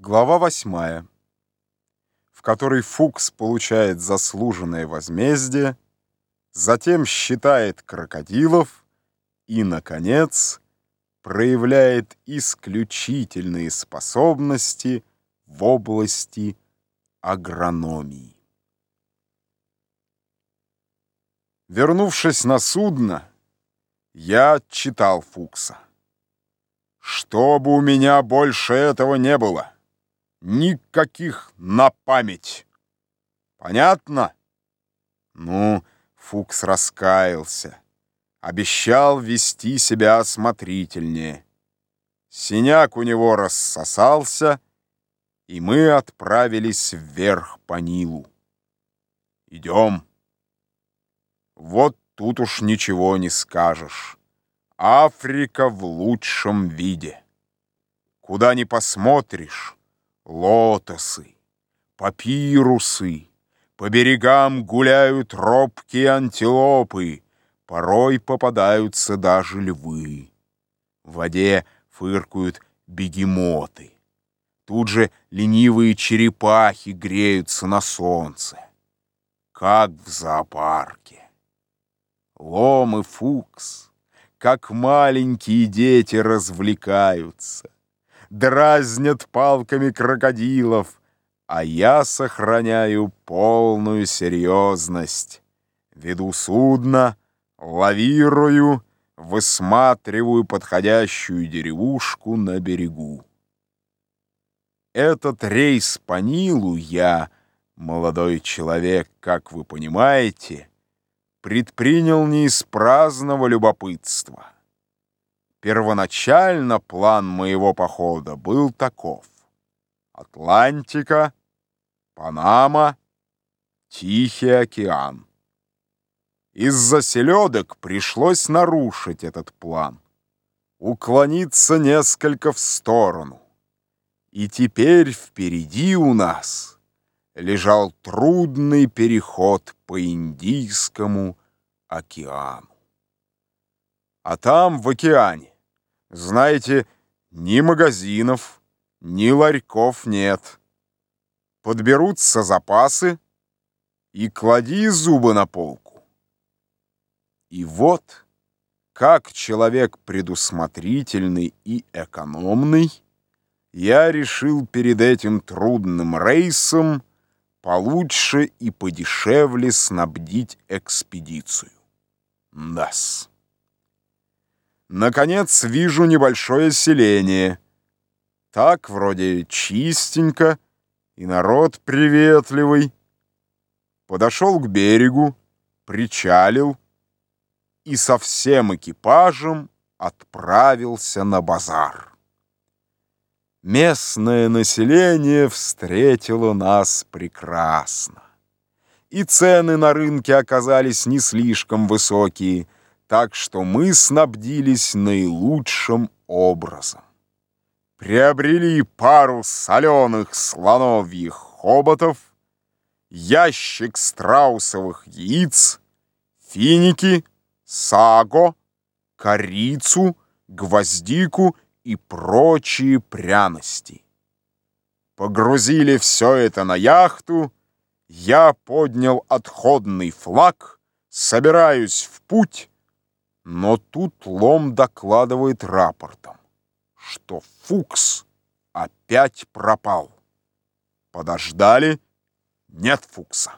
Глава восьмая, в которой Фукс получает заслуженное возмездие, затем считает крокодилов и, наконец, проявляет исключительные способности в области агрономии. Вернувшись на судно, я читал Фукса. Чтобы у меня больше этого не было. Никаких на память. Понятно? Ну, Фукс раскаялся. Обещал вести себя осмотрительнее. Синяк у него рассосался, и мы отправились вверх по Нилу. Идем. Вот тут уж ничего не скажешь. Африка в лучшем виде. Куда ни посмотришь, лотосы, папирусы, по берегам гуляют робкие антилопы, порой попадаются даже львы. В воде фыркают бегемоты. Тут же ленивые черепахи греются на солнце, как в зоопарке. Лом и фукс, как маленькие дети развлекаются дразнят палками крокодилов, а я сохраняю полную серьезность. Веду судно, лавирую, высматриваю подходящую деревушку на берегу. Этот рейс по Нилу я, молодой человек, как вы понимаете, предпринял не из праздного любопытства. Первоначально план моего похода был таков. Атлантика, Панама, Тихий океан. Из-за селедок пришлось нарушить этот план, уклониться несколько в сторону. И теперь впереди у нас лежал трудный переход по Индийскому океану. А там, в океане, знаете, ни магазинов, ни ларьков нет. Подберутся запасы и клади зубы на полку. И вот, как человек предусмотрительный и экономный, я решил перед этим трудным рейсом получше и подешевле снабдить экспедицию. Дас. Наконец вижу небольшое селение. Так вроде чистенько, и народ приветливый. Подошел к берегу, причалил и со всем экипажем отправился на базар. Местное население встретило нас прекрасно. И цены на рынке оказались не слишком высокие — так что мы снабдились наилучшим образом. Приобрели пару соленых слоновьих хоботов, ящик страусовых яиц, финики, саго, корицу, гвоздику и прочие пряности. Погрузили все это на яхту, я поднял отходный флаг, собираюсь в путь, но тут Лом докладывает рапортом, что Фукс опять пропал. Подождали, нет Фукса.